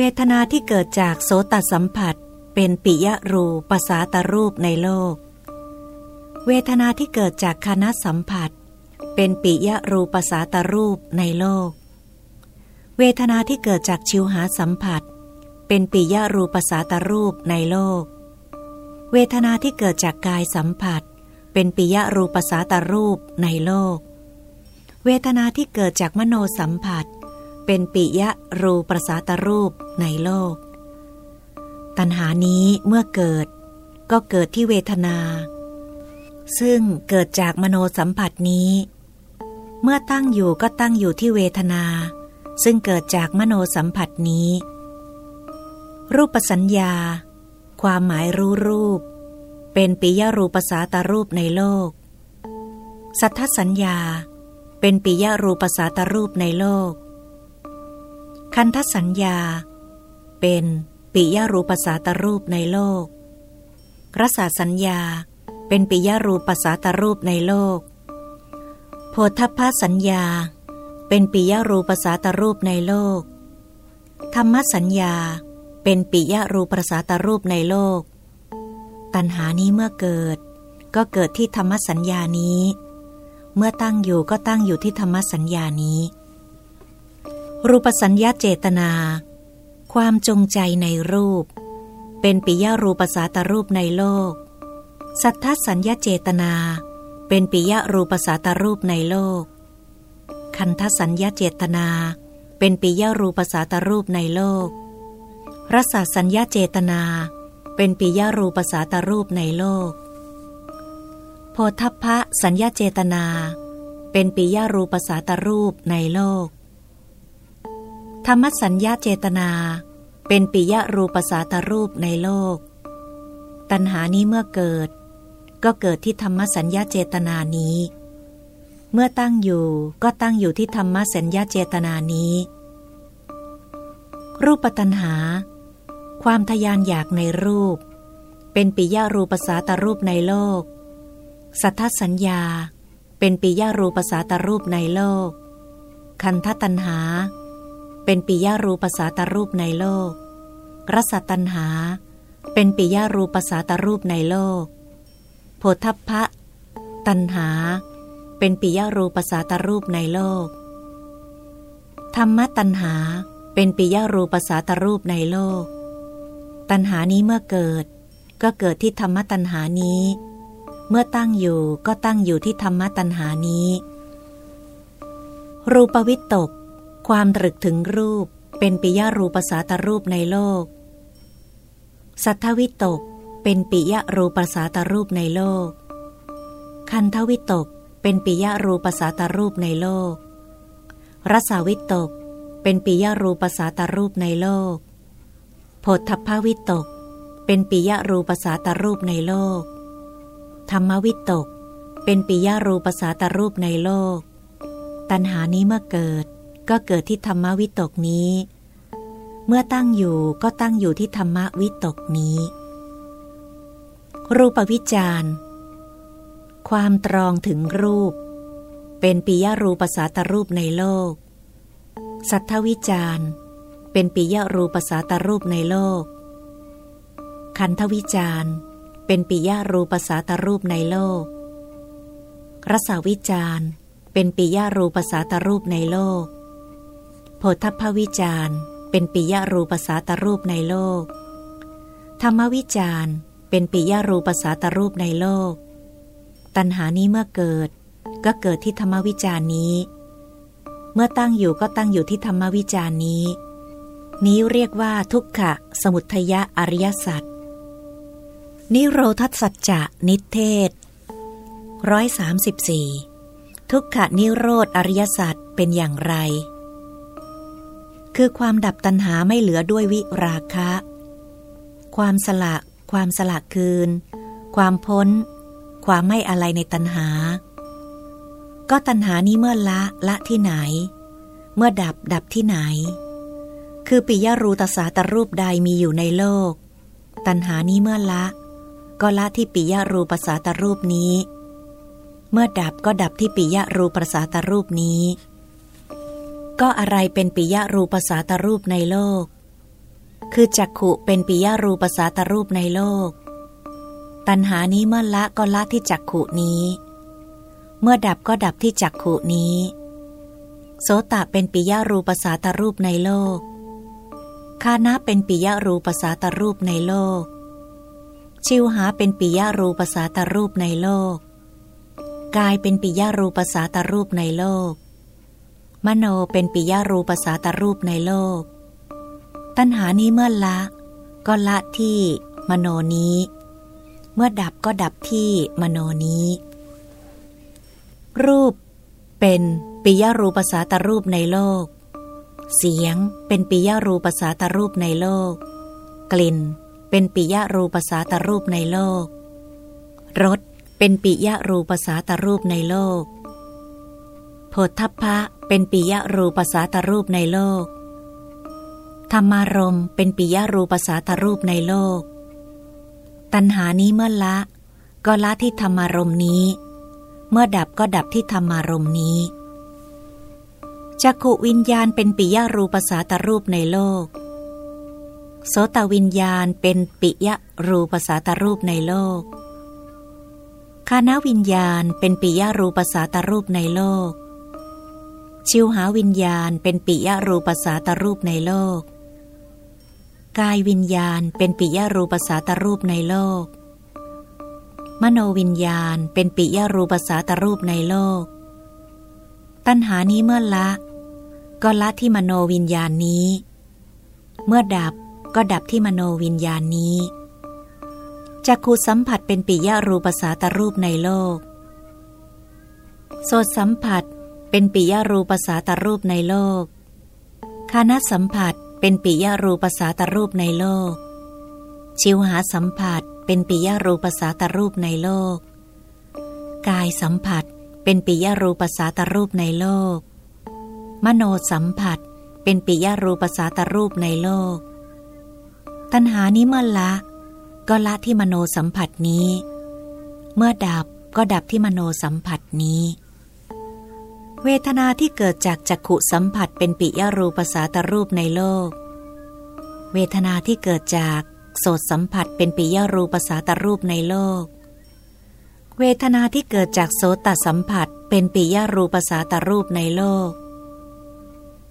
เวทนาที่เกิดจากโสตสัมผัส เป็นปิยรูปสาตรูปในโลก เวทนาที่เกิดจากคณะสัมผัส เป็นปิยรูปสาตรูปในโลก เวทนาที่เกิดจากชิวหาสัมผัส เป็นปิยรูปสาตรูปในโลก เวทนาที่เกิดจากกายสัมผัส เป็นปิยรูปสาตรูปในโลก เวทนาที่เกิดจากมโนสัมผัสเเป็นปิยะรูประสาตรูปในโลก ตัณหานี้เมื่อเกิดก็เกิดที่เวทนา ซึ่งเกิดจากมโนสัมผัสนี้ เมื่อตั้งอยู่ก็ตั้งอยู่ที่เวทนา ซึ่งเกิดจากมโนสัมผัสนี้ รูปสัญญา ความหมายรู้รูป เป็นปิยรูปสาตรูปในโลก สัทธสัญญา เป็นปิยรูปสาตรูปในโลก คันทสัญญา เป็นปิยรูปสาตรูปในโลกรสาสัญญา เป็นปิยรูปสาตรูปในโลก โพธพสัญญา เป็นปิยรูปสาตรูปในโลก ธรรมสัญญา เป็นปิยรูปสาตรูปในโลก ตัณหานี้เมื่อเกิด ก็เกิดที่ธรรมสัญญานี้ เมื่อตั้งอยู่ก็ตั้งอยู่ที่ธรรมสัญญานี้ รูปสัญญาเจตนา ความจงใจในรูป เป็นปิยรูปสาตรูปในโลก สัทธสัญญาเจตนา เป็นปิยรูปสาตรูปในโลก คันทสัญญาเจตนา เป็นปิยรูปสาตรูปในโลก รสสัญญาเจตนา เป็นปิยรูปสาตรูปในโลก โพธพะสัญญาเจตนา เป็นปิยรูปสาตรูปในโลก ธรรมสัญญาเจตนา เป็นปิยรูปสาตรูปในโลก ตัณหานี้เมื่อเกิด ก็เกิดที่ธรรมสัญญาเจตนานี้ เมื่อตั้งอยู่ก็ตั้งอยู่ที่ธรรมสัญญาเจตนานี้ รูปตัณหา ความทยานอยากในรูป เป็นปิยรูปสาตรูปในโลก สัทธสัญญา เป็นปิยรูปสาตรูปในโลก คันธตัณหา เป็นปิยารูปสาตรูปในโลก รสตัญหา เป็นปิยารูปสาตรูปในโลก โพธพะ ตัญหา เป็นปิยารูปสาตรูปในโลก ธรรมตัญหา เป็นปิยารูปสาตรูปในโลก ตัญหานี้เมื่อเกิด ก็เกิดที่ธรรมตัญหานี้ เมื่อตั้งอยู่ก็ตั้งอยู่ที่ธรรมตัญหานี้ รูปวิตก ความตรึกถึงรูปเป็นปิยรูปสาตรูปในโลก สัทธวิตกเป็นปิยรูปสาตรูปในโลก คันทวิตกเป็นปิยรูปสาตรูปในโลก รสาวิตกเป็นปิยรูปสาตรูปในโลกโพธพวิตก เป็นปิยรูปสาตรูปในโลก ธรรมวิตก เป็นปิยรูปสาตรูปในโลก ตัณหานี้เมื่อเกิด ก็เกิดที่ธรรมวิตกนี้ เมื่อตั้งอยู่ก็ตั้งอยู่ที่ธรรมวิตกนี้ รูปวิจารความตรองถึงรูป เป็นปิยรูปสาตรูปในโลก สัทธวิจารเป็นปิยรูปสาตรูปในโลก คันธวิจารเป็นปิยรูปสาตรูปในโลก รสาวิจารเป็นปิยรูปสาตรูปในโลก โพธพวิจารเป็นปิยรูปสาตรูปในโลก ธรรมวิจารเป็นปิยรูปสาตรูปในโลก ตัณหานี้เมื่อเกิด ก็เกิดที่ธรรมวิจารนี้ เมื่อตั้งอยู่ก็ตั้งอยู่ที่ธรรมวิจารนี้ นี้เรียกว่าทุกขะ สมุทยะอริยสัจนิโรธสัจจะนิเทศร้อยสามสิบสี่ทุกขะนิโรธอริยสัจเป็นอย่างไร คือความดับตัณหาไม่เหลือด้วยวิราคะ ความสละ ความสละคืน ความพ้น ความไม่อะไรในตัณหา ก็ตัณหานี้เมื่อละละที่ไหน เมื่อดับดับที่ไหน คือปิยรูตสาตรูปใดมีอยู่ในโลก ตัณหานี้เมื่อละ ก็ละที่ปิยรูปสาตรูปนี้ เมื่อดับก็ดับที่ปิยรูปสาตรูปนี้ ก็อะไรเป็นปิยรูปสาตรูปในโลก คือจักขุเป็นปิยรูปสาตรูปในโลก ตัณหานี้เมื่อละก็ละที่จักขุนี้ เมื่อดับก็ดับที่จักขุนี้ โสตะเป็นปิยรูปสาตรูปในโลก คานะเป็นปิยรูปสาตรูปในโลก ชิวหาเป็นปิยรูปสาตรูปในโลก กายเป็นปิยรูปสาตรูปในโลก มโนเป็นปิยรูปสาตรูปในโลก ตัณหานี้เมื่อละ ก็ละที่มโนนี้ เมื่อดับก็ดับที่มโนนี้ รูปเป็นปิยรูปสาตรูปในโลก เสียงเป็นปิยรูปสาตรูปในโลก กลิ่นเป็นปิยรูปสาตรูปในโลก รสเป็นปิยรูปสาตรูปในโลก โพธพะเป็นปิยรูปสาตรูปในโลก ธรรมารมเป็นปิยรูปสาตรูปในโลก ตัณหานี้เมื่อละ ก็ละที่ธรรมารมนี้ เมื่อดับก็ดับที่ธรรมารมนี้จักขวิญญาณเป็นปิยรูปสาตรูปในโลก โสตวิญญาณเป็นปิยรูปสาตรูปในโลกคานวิญญาณเป็นปิยรูปสาตรูปในโลก ชิวหาวิญญาณเป็นปิยรูปสาตรูปในโลก กายวิญญาณเป็นปิยรูปสาตรูปในโลก มโนวิญญาณเป็นปิยรูปสาตรูปในโลก ตัณหานี้เมื่อละ ก็ละที่มโนวิญญาณนี้ เมื่อดับก็ดับที่มโนวิญญาณนี้จักขูสัมผัสเป็นปิยรูปสาตรูปในโลก โสตสัมผัส เป็นปิยรูปสาตรูปในโลก คานัสัมผัสเป็นปิยรูปสาตรูปในโลก ชิวหาสัมผัสเป็นปิยรูปสาตรูปในโลก กายสัมผัสเป็นปิยรูปสาตรูปในโลก มโนสัมผัสเป็นปิยรูปสาตรูปในโลก ตัณหานี้เมื่อละ ก็ละที่มโนสัมผัสนี้ เมื่อดับก็ดับที่มโนสัมผัสนี้ เวทนาที่เกิดจากจักขุสัมผัสเป็นปิยรูปสาตรูปในโลก เวทนาที่เกิดจากโสตสัมผัสเป็นปิยรูปสาตรูปในโลก เวทนาที่เกิดจากโสตสัมผัสเป็นปิยรูปสาตรูปในโลก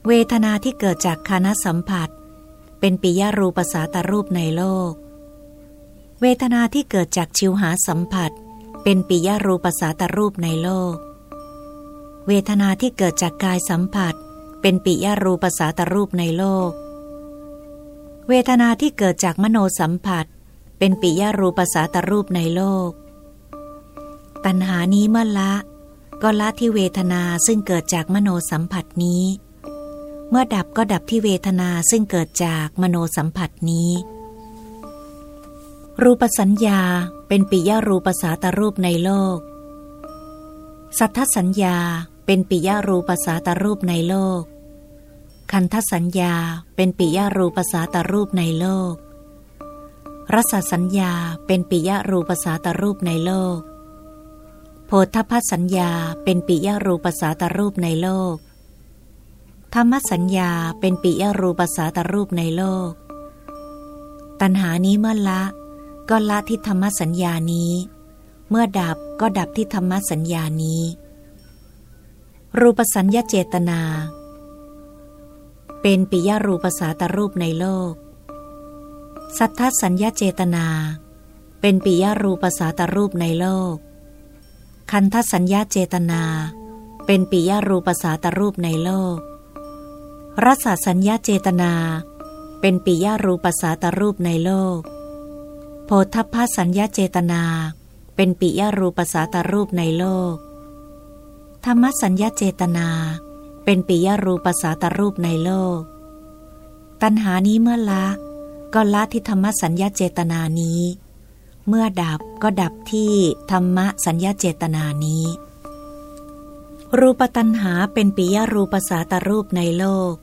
เวทนาที่เกิดจากคานาสัมผัส เป็นปิยรูปสาตรูปในโลก เวทนาที่เกิดจากชิวหาสัมผัส เป็นปิยรูปสาตรูปในโลก เวทนาที่เกิดจากกายสัมผัส เป็นปิยรูปสาตรูปในโลก เวทนาที่เกิดจากมโนสัมผัส เป็นปิยรูปสาตรูปในโลก ตัณหานี้เมื่อละ ก็ละที่เวทนาซึ่งเกิดจากมโนสัมผัสนี้ เมื่อดับก็ดับที่เวทนาซึ่งเกิดจากมโนสัมผัสนี้ รูปสัญญาเป็นปิยรูปสาตรูปในโลกสัทธสัญญา เป็นปิยรูปสาตรูปในโลก คันทสัญญาเป็นปิยรูปสาตรูปในโลก รสสัญญาเป็นปิยรูปสาตรูปในโลก โพธพสัญญาเป็นปิยรูปสาตรูปในโลก ธรรมสัญญาเป็นปิยรูปสาตรูปในโลก ตัณหานี้เมื่อละก็ละที่ธรรมสัญญานี้ เมื่อดับก็ดับที่ธรรมสัญญานี้ รูปสัญญาเจตนา เป็นปิยรูปสาตรูปในโลก สัทธสัญญาเจตนา เป็นปิยรูปสาตรูปในโลก คันทสัญญาเจตนา เป็นปิยรูปสาตรูปในโลกรสสัญญาเจตนา เป็นปิยรูปสาตรูปในโลก โพธพสัญญาเจตนา เป็นปิยรูปสาตรูปในโลก ธรรมสัญญาเจตนา เป็นปิยรูปสาตรูปในโลก ตัณหานี้เมื่อละก็ละที่ธรรมสัญญาเจตนานี้ เมื่อดับก็ดับที่ธรรมสัญญาเจตนานี้ รูปตัณหาเป็นปิยรูปสาตรูปในโลก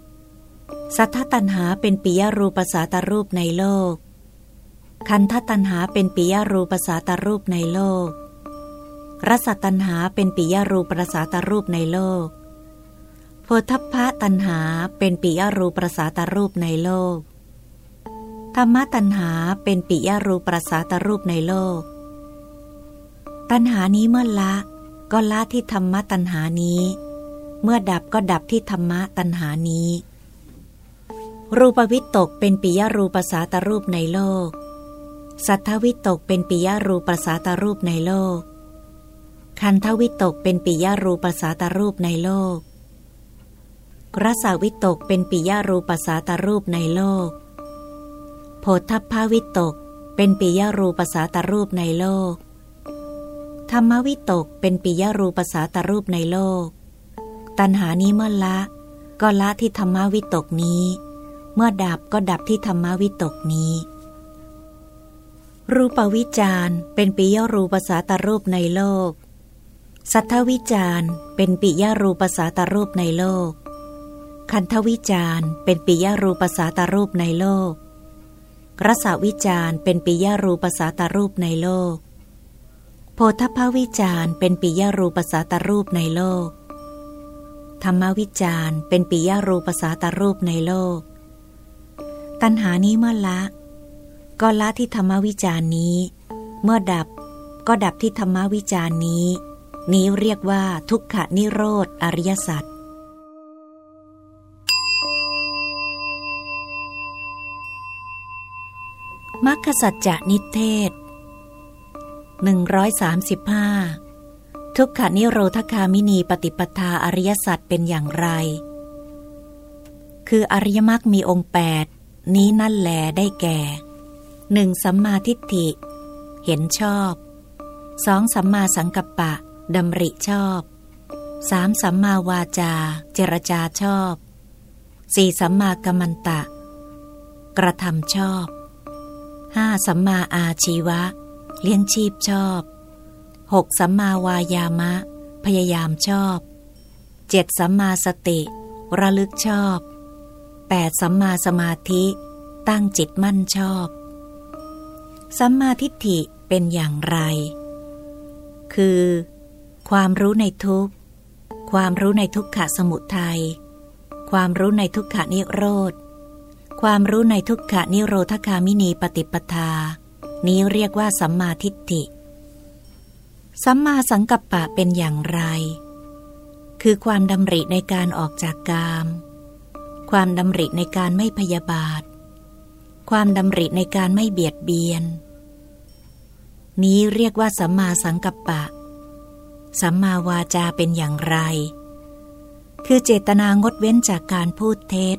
สัทธตัณหาเป็นปิยรูปสาตรูปในโลก คันธตัณหาเป็นปิยรูปสาตรูปในโลก รสตัณหาเป็นปิยรูปประสาตรูปในโลก โพธพะตัณหาเป็นปิยรูปประสาตรูปในโลก ธรรมตัณหาเป็นปิยรูปรสาตรูปในโลก ตัณหานี้เมื่อละ ก็ละที่ธรรมตัณหานี้ เมื่อดับก็ดับที่ธรรมะตัณหานี้ รูปวิตกเป็นปิยรูปรสาตรูปในโลก สัทธวิตกเป็นปิยรูปรสาตรูปในโลก คันทวิตกเป็นปิยรูปสาตรูปในโลก รสาวิตกเป็นปิยรูปสาตรูปในโลก โพธพาวิตกเป็นปิยรูปสาตรูปในโลก ธรรมวิตกเป็นปิยรูปสาตรูปในโลก ตัณหานี้เมื่อละ ก็ละที่ธรรมวิตกนี้ เมื่อดับก็ดับที่ธรรมวิตกนี้รูปวิจารเป็นปิยรูปสาตรูปในโลก สัทธวิจารเป็นปิยรูปสาตรูปในโลก คันทวิจารเป็นปิยรูปสาตรูปในโลกรสวิจารเป็นปิยรูปสาตรูปในโลก โพธพวิจารเป็นปิยรูปสาตรูปในโลก ธรรมวิจารเป็นปิยรูปสาตรูปในโลก ตัณหานี้เมื่อละ ก็ละที่ธรรมวิจารนี้ เมื่อดับก็ดับที่ธรรมวิจารนี้ นี้เรียกว่าทุกขนิโรธอริยสัจมัคคสัจจะนิเทศ 135 ทุกขานิโรธคามินีปฏิปทาอริยสัจเป็นอย่างไร คืออริยมรรคมีองค์แปดนี้นั่นแลได้แก่หนึ่งสัมมาทิฏฐิ เห็นชอบสองสัมมาสังกัปปะ ดำริชอบสามสัมมาวาจา เจรจาชอบสี่สัมมากัมมันตะ กระทำชอบห้าสัมมาอาชีวะ เลี้ยงชีพชอบหกสัมมาวายามะ พยายามชอบเจ็ดสัมมาสติ ระลึกชอบแปดสัมมาสมาธิ ตั้งจิตมั่นชอบ สัมมาทิฏฐิเป็นอย่างไร คือ ความรู้ในทุกความรู้ในทุกขะสมุทัย ความรู้ในทุกขานิโรธ ความรู้ในทุกขะนิโรธคามินีปฏิปทา นี้เรียกว่าสัมมาทิฏฐิ สัมมาสังกัปปะเป็นอย่างไร คือความดำริในการออกจากกาม ความดำริในการไม่พยาบาท ความดำริในการไม่เบียดเบียน นี้เรียกว่าสัมมาสังกัปปะ สัมมาวาจาเป็นอย่างไร คือเจตนางดเว้นจากการพูดเท็จ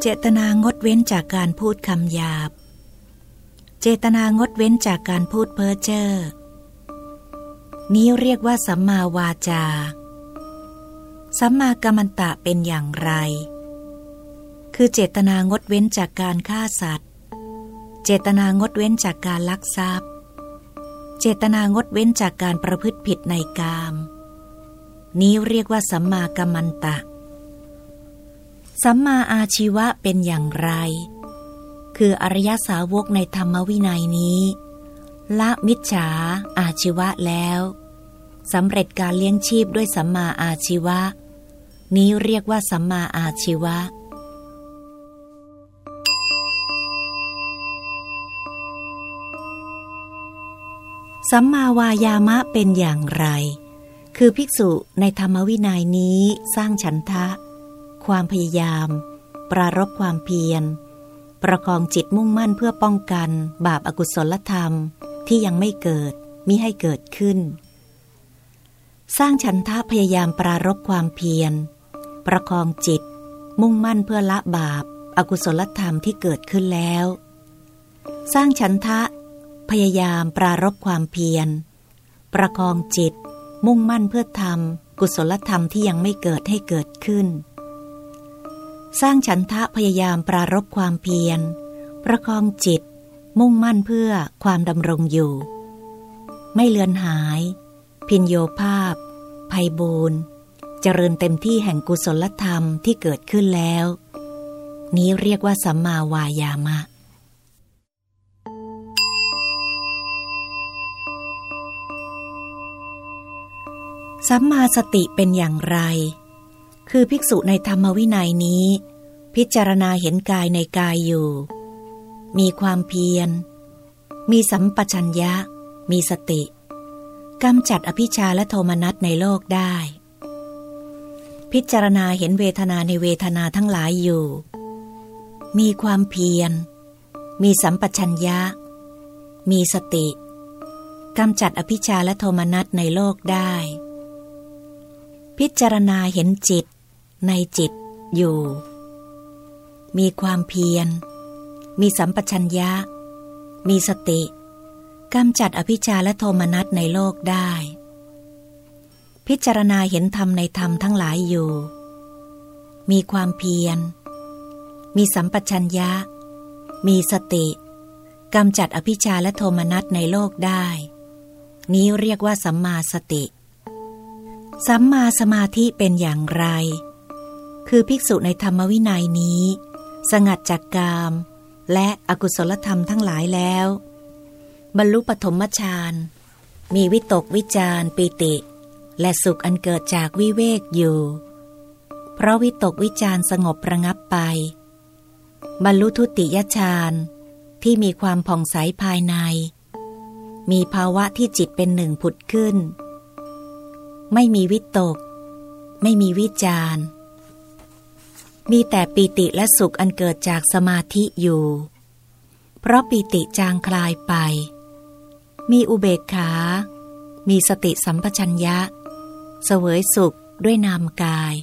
เจตนางดเว้นจากการพูดคำหยาบ เจตนางดเว้นจากการพูดเพ้อเจ้อ นี้เรียกว่าสัมมาวาจา สัมมากัมมันตะเป็นอย่างไร คือเจตนางดเว้นจากการฆ่าสัตว์ เจตนางดเว้นจากการลักทรัพย์ เจตนางดเว้นจากการประพฤติผิดในกาม นี้เรียกว่าสัมมากัมมันตะ สัมมาอาชีวะเป็นอย่างไร คืออริยสาวกในธรรมวินัยนี้ ละมิจฉาอาชีวะแล้วสำเร็จการเลี้ยงชีพด้วยสัมมาอาชีวะ นี้เรียกว่าสัมมาอาชีวะ สัมมาวายามะเป็นอย่างไร คือภิกษุในธรรมวินัยนี้สร้างฉันทะ ความพยายาม ปรารบความเพียร ประคองจิตมุ่งมั่นเพื่อป้องกัน บาปอากุศลธรรมที่ยังไม่เกิดมิให้เกิดขึ้น สร้างฉันทะพยายามปรารบความเพียร ประคองจิต มุ่งมั่นเพื่อละบาปอากุศลธรรมที่เกิดขึ้นแล้ว สร้างฉันทะ พยายามปรารบความเพียร ประคองจิต มุ่งมั่นเพื่อทำกุศลธรรมที่ยังไม่เกิดให้เกิดขึ้น สร้างฉันทะพยายามปรารบความเพียร ประคองจิต มุ่งมั่นเพื่อความดำรงอยู่ ไม่เลือนหาย พินโยภาพ ภัยบูนเจริญเต็มที่แห่งกุศลธรรมที่เกิดขึ้นแล้ว นี้เรียกว่าสัมมาวายามะ สัมมาสติเป็นอย่างไร คือภิกษุในธรรมวินัยนี้ พิจารณาเห็นกายในกายอยู่ มีความเพียร มีสัมปชัญญะ มีสติกำจัดอภิชาและโทมนัสในโลกได้ พิจารณาเห็นเวทนาในเวทนาทั้งหลายอยู่ มีความเพียร มีสัมปชัญญะ มีสติกำจัดอภิชาและโทมนัสในโลกได้ พิจารณาเห็นจิต ในจิตอยู่ มีความเพียร มีสัมปชัญญะ มีสติกำจัดอภิชาและโทมนัสในโลกได้ พิจารณาเห็นธรรมในธรรมทั้งหลายอยู่ มีความเพียร มีสัมปชัญญะ มีสติกำจัดอภิชาและโทมนัสในโลกได้ นี้เรียกว่าสัมมาสติ สัมมาสมาธิเป็นอย่างไร คือภิกษุในธรรมวินัยนี้ สงัดจากกาม และอกุศลธรรมทั้งหลายแล้ว บรรลุปฐมฌานมีวิตกวิจารปิติ และสุขอันเกิดจากวิเวกอยู่ เพราะวิตกวิจารสงบระงับไป บรรลุทุติยฌานที่มีความผ่องใสภายใน มีภาวะที่จิตเป็นหนึ่งผุดขึ้น ไม่มีวิตก ไม่มีวิจารมีแต่ปีติและสุขอันเกิดจากสมาธิอยู่ เพราะปีติจางคลายไป มีอุเบกขา มีสติสัมปชัญญะ เสวยสุขด้วยนามกาย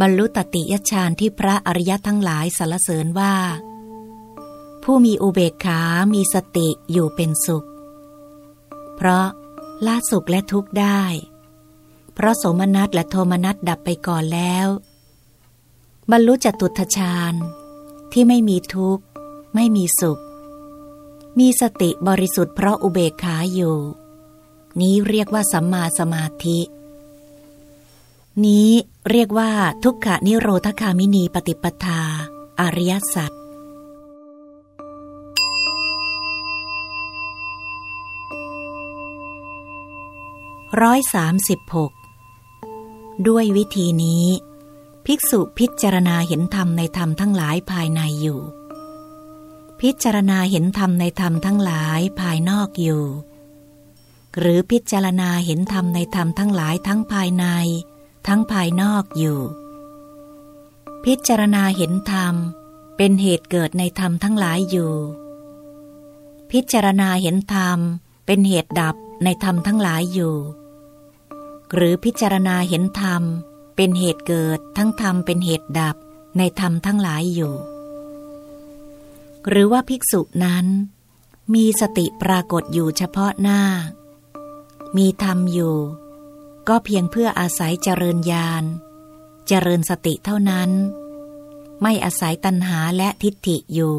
บรรลุตติยฌานที่พระอริยะทั้งหลายสรรเสริญว่า ผู้มีอุเบกขา มีสติอยู่เป็นสุข เพราะละสุขและทุกข์ได้ เพราะสมนัตและโทมนัตดับไปก่อนแล้ว บรรลุจตุทฌานที่ไม่มีทุกข์ ไม่มีสุข มีสติบริสุทธิ์เพราะอุเบกขาอยู่ นี้เรียกว่าสัมมาสมาธิ นี้เรียกว่าทุกขานิโรธคามินีปฏิปทา อริยสัจร้อยสามสิบหก ด้วยวิธีนี้ ภิกษุพิจารณาเห็นธรรมในธรรมทั้งหลายภายในอยู่ พิจารณาเห็นธรรมในธรรมทั้งหลายภายนอกอยู่ หรือพิจารณาเห็นธรรมในธรรมทั้งหลายทั้งภายใน ทั้งภายนอกอยู่ พิจารณาเห็นธรรมเป็นเหตุเกิดในธรรมทั้งหลายอยู่ พิจารณาเห็นธรรมเป็นเหตุดับในธรรมทั้งหลายอยู่ หรือพิจารณาเห็นธรรม เป็นเหตุเกิดทั้งธรรมเป็นเหตุดับในธรรมทั้งหลายอยู่ หรือว่าภิกษุนั้น มีสติปรากฏอยู่เฉพาะหน้า มีธรรมอยู่ ก็เพียงเพื่ออาศัยเจริญญาณ เจริญสติเท่านั้น ไม่อาศัยตัณหาและทิฏฐิอยู่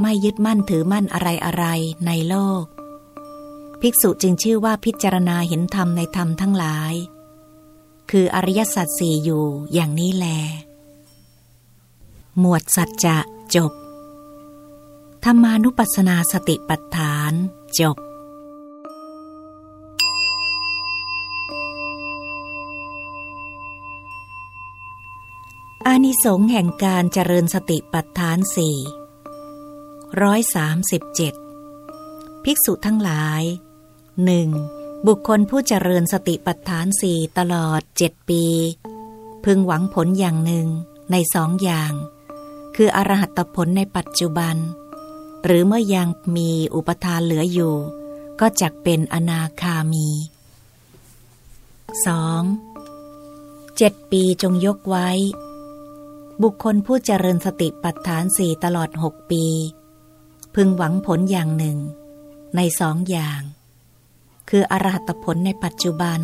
ไม่ยึดมั่นถือมั่นอะไรอะไรในโลก ภิกษุจึงชื่อว่าพิจารณาเห็นธรรมในธรรมทั้งหลาย คืออริยสัจสี่อยู่อย่างนี้แล หมวดสัจจะจบ ธรรมานุปัสสนาสติปัฏฐานจบอานิสงส์แห่งการเจริญสติปัฏฐานสี่ร้อยสามสิบเจ็ดภิกษุทั้งหลาย หนึ่งบุคคลผู้เจริญสติปัฏฐานสี่ตลอดเจ็ดปี พึงหวังผลอย่างหนึ่งในสองอย่าง คืออรหัตผลในปัจจุบัน หรือเมื่อยังมีอุปทานเหลืออยู่ ก็จักเป็นอนาคามี 2. เจ็ดปีจงยกไว้ บุคคลผู้เจริญสติปัฏฐานสี่ตลอดหกปี พึงหวังผลอย่างหนึ่ง ในสองอย่าง คืออรหัตผลในปัจจุบัน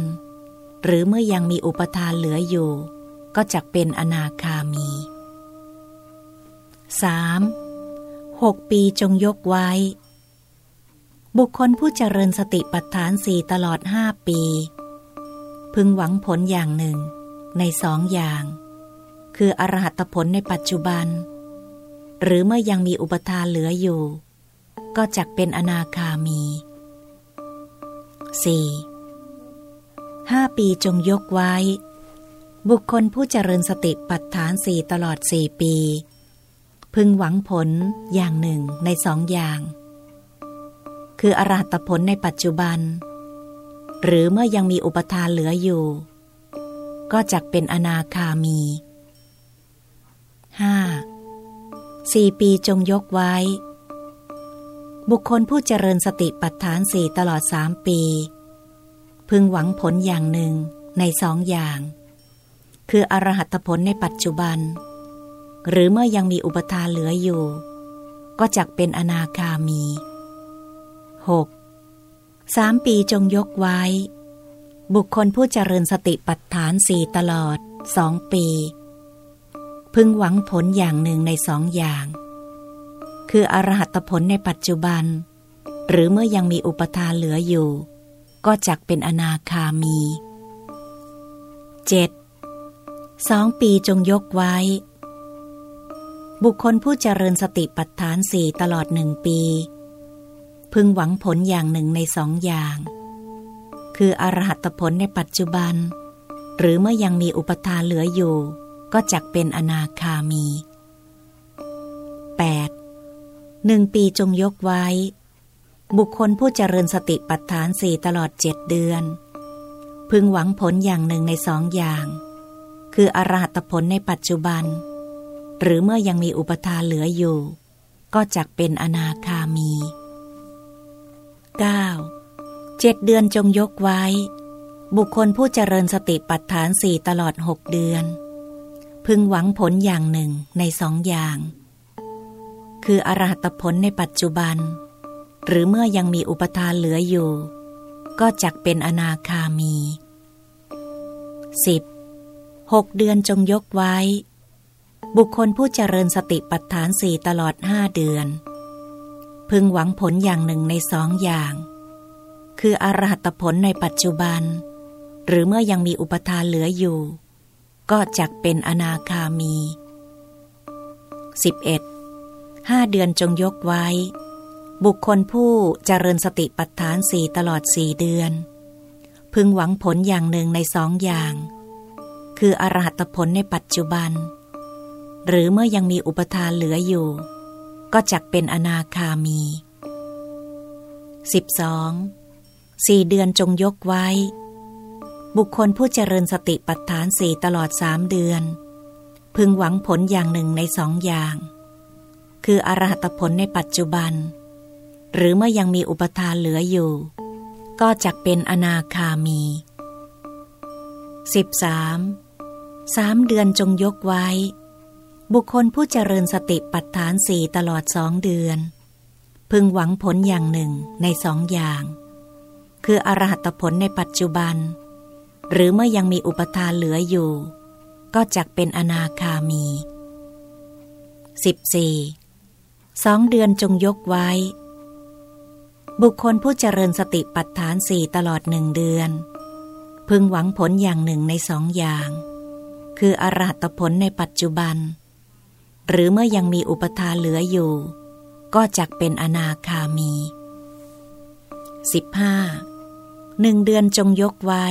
หรือเมื่อยังมีอุปทานเหลืออยู่ ก็จักเป็นอนาคามี 3. หกปีจงยกไว้ บุคคลผู้เจริญสติปัฏฐานสี่ตลอดห้าปี พึงหวังผลอย่างหนึ่ง ในสองอย่าง คืออรหัตผลในปัจจุบัน หรือเมื่อยังมีอุปทานเหลืออยู่ ก็จักเป็นอนาคามี 4. ห้าปีจงยกไว้ บุคคลผู้เจริญสติปัฏฐานสี่ตลอดสี่ปี พึงหวังผลอย่างหนึ่งในสองอย่าง คืออรหัตผลในปัจจุบัน หรือเมื่อยังมีอุปทานเหลืออยู่ ก็จักเป็นอนาคามี 5. สี่ปีจงยกไว้ บุคคลผู้เจริญสติปัฏฐานสี่ตลอดสามปี พึงหวังผลอย่างหนึ่งในสองอย่าง คืออรหัตผลในปัจจุบัน หรือเมื่อยังมีอุปทานเหลืออยู่ ก็จักเป็นอนาคามี 6. สามปีจงยกไว้ บุคคลผู้เจริญสติปัฏฐานสี่ตลอดสองปี พึงหวังผลอย่างหนึ่งในสองอย่าง คืออรหัตผลในปัจจุบัน หรือเมื่อยังมีอุปทานเหลืออยู่ ก็จักเป็นอนาคามี 7. สองปีจงยกไว้ บุคคลผู้เจริญสติปัฏฐานสี่ตลอดหนึ่งปี พึงหวังผลอย่างหนึ่งในสองอย่าง คืออรหัตผลในปัจจุบัน หรือเมื่อยังมีอุปทานเหลืออยู่ ก็จักเป็นอนาคามี 8. หนึ่งปีจงยกไว้ บุคคลผู้เจริญสติปัฏฐานสี่ตลอดเจ็ดเดือน พึงหวังผลอย่างหนึ่งในสองอย่าง คืออรหัตผลในปัจจุบัน หรือเมื่อยังมีอุปทานเหลืออยู่ ก็จักเป็นอนาคามี 9. เจ็ดเดือนจงยกไว้ บุคคลผู้เจริญสติปัฏฐานสี่ตลอดหกเดือน พึงหวังผลอย่างหนึ่งในสองอย่าง คืออรหัตผลในปัจจุบัน หรือเมื่อยังมีอุปทานเหลืออยู่ ก็จักเป็นอนาคามี 10. หกเดือนจงยกไว้ บุคคลผู้เจริญสติปัฏฐานสี่ตลอดห้าเดือน พึงหวังผลอย่างหนึ่งในสองอย่าง คืออรหัตผลในปัจจุบัน หรือเมื่อยังมีอุปทานเหลืออยู่ ก็จักเป็นอนาคามี 11. ห้าเดือนจงยกไว้ บุคคลผู้เจริญสติปัฏฐานสี่ตลอดสี่เดือน พึงหวังผลอย่างหนึ่งในสองอย่าง คืออรหัตผลในปัจจุบัน หรือเมื่อยังมีอุปทานเหลืออยู่ ก็จักเป็นอนาคามี 12. สี่เดือนจงยกไว้ บุคคลผู้เจริญสติปัฏฐานสี่ตลอดสามเดือน พึงหวังผลอย่างหนึ่งในสองอย่าง คืออรหัตผลในปัจจุบัน หรือเมื่อยังมีอุปทานเหลืออยู่ ก็จักเป็นอนาคามี 13. สามเดือนจงยกไว้ บุคคลผู้เจริญสติปัฏฐานสี่ตลอดสองเดือน พึงหวังผลอย่างหนึ่งในสองอย่าง คืออรหัตผลในปัจจุบัน หรือเมื่อยังมีอุปทานเหลืออยู่ ก็จักเป็นอนาคามี 14. สองเดือนจงยกไว้ บุคคลผู้เจริญสติปัฏฐานสี่ตลอดหนึ่งเดือน พึงหวังผลอย่างหนึ่งในสองอย่าง คืออรหัตผลในปัจจุบัน หรือเมื่อยังมีอุปทานเหลืออยู่ ก็จักเป็นอนาคามี 15. หนึ่งเดือนจงยกไว้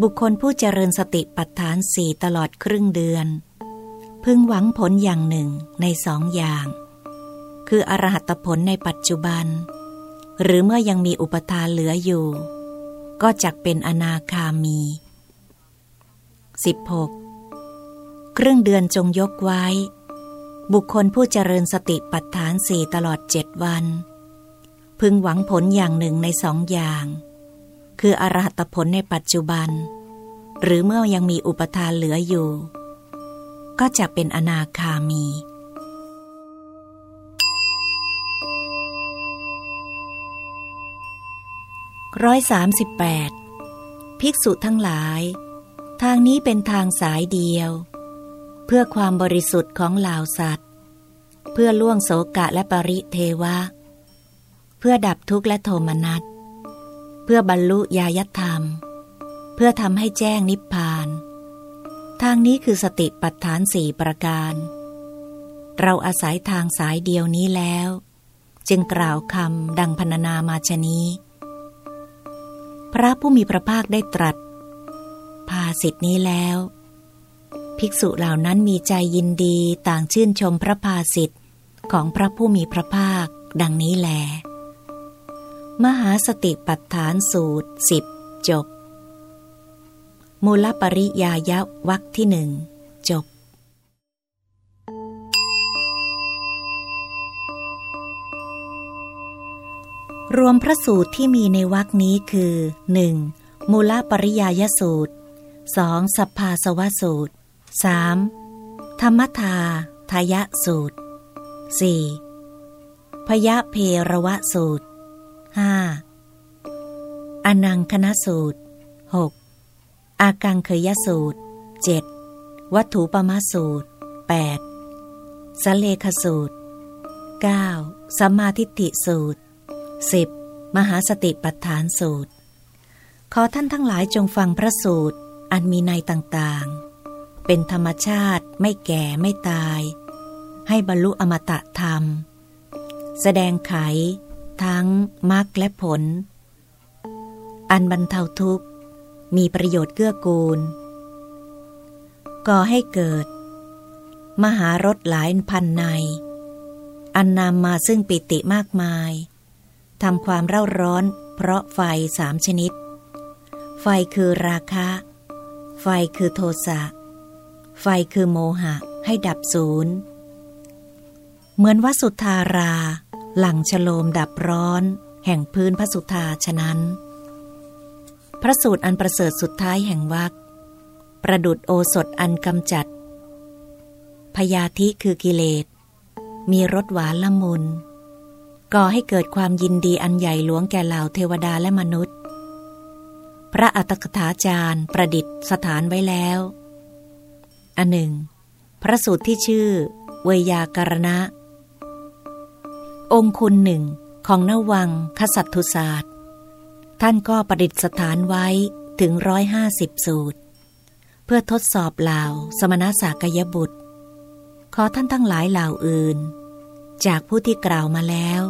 บุคคลผู้เจริญสติปัฏฐานสี่ตลอดครึ่งเดือน พึงหวังผลอย่างหนึ่งในสองอย่าง คืออรหัตผลในปัจจุบัน หรือเมื่อยังมีอุปทานเหลืออยู่ ก็จักเป็นอนาคามี 16. ครึ่งเดือนจงยกไว้ บุคคลผู้เจริญสติปัฏฐานสี่ตลอดเจ็ดวัน พึงหวังผลอย่างหนึ่งในสองอย่าง คืออรหัตผลในปัจจุบัน หรือเมื่อยังมีอุปทานเหลืออยู่ ก็จะเป็นอนาคามี ร้อยสามสิบแปดภิกษุทั้งหลาย ทางนี้เป็นทางสายเดียว เพื่อความบริสุทธิ์ของเหล่าสัตว์ เพื่อล่วงโสกะและปริเทวะ เพื่อดับทุกข์และโทมนัส เพื่อบรรลุญาญธรรม เพื่อทำให้แจ้งนิพพาน ทางนี้คือสติปัฏฐานสี่ประการ เราอาศัยทางสายเดียวนี้แล้ว จึงกล่าวคำดังพรรณนามาชนี้ พระผู้มีพระภาคได้ตรัส ภาสิทธินี้แล้ว ภิกษุเหล่านั้นมีใจยินดีต่างชื่นชมพระภาสิทธิ์ของพระผู้มีพระภาค ดังนี้แล มหาสติปัฏฐานสูตรสิบจบ มูลปริยายะวักที่หนึ่ง รวมพระสูตรที่มีในวักนี้คือ 1. มูลปริยายสูตร 2. สัพพาสวสูตร 3. ธรรมทาทายะสูตร 4. พยะเพระวะสูตร 5. อนังคณสูตร 6. อากังเคยสูตร 7. วัตถุปมาสูตร 8. สเลขสูตร 9. สัมมาทิฏฐิสูตร 10. มหาสติปัฏฐานสูตร ขอท่านทั้งหลายจงฟังพระสูตร อันมีในต่างๆ เป็นธรรมชาติไม่แก่ไม่ตาย ให้บรรลุอมตะธรรม แสดงไข ทั้งมรรคและผล อันบรรเทาทุกข์ มีประโยชน์เกื้อกูล ก่อให้เกิด มหารถหลายพันใน อันนำมาซึ่งปิติมากมาย ทำความเร่าร้อน เพราะไฟสามชนิด ไฟคือราคะ ไฟคือโทสะ ไฟคือโมหะให้ดับศูนย์ เหมือนวัสุธารา หลังฉโลมดับร้อน แห่งพื้นพระสุธาฉะนั้น พระสูตรอันประเสริฐสุดท้ายแห่งวักประดุดโอสถอันกำจัดพยาธิคือกิเลส มีรสหวานละมุน ก่อให้เกิดความยินดีอันใหญ่หลวงแก่เหล่าเทวดาและมนุษย์ พระอัตถกถาจารย์ประดิษฐ์สถานไว้แล้ว อันหนึ่ง พระสูตรที่ชื่อ เวยาการณะ องคุณหนึ่งของนวังขสัตทุศาสตร์ ท่านก็ประดิษฐานไว้ถึงร้อยห้าสิบสูตร เพื่อทดสอบเหล่าสมณสากยบุตร ขอท่านทั้งหลายเหล่าอื่น จากผู้ที่กล่าวมาแล้ว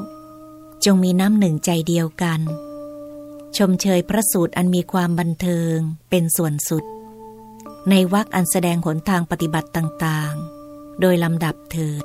จงมีน้ำหนึ่งใจเดียวกัน ชมเชยพระสูตรอันมีความบันเทิงเป็นส่วนสุด ในวักอันแสดงหนทางปฏิบัติต่างๆ โดยลำดับเถิด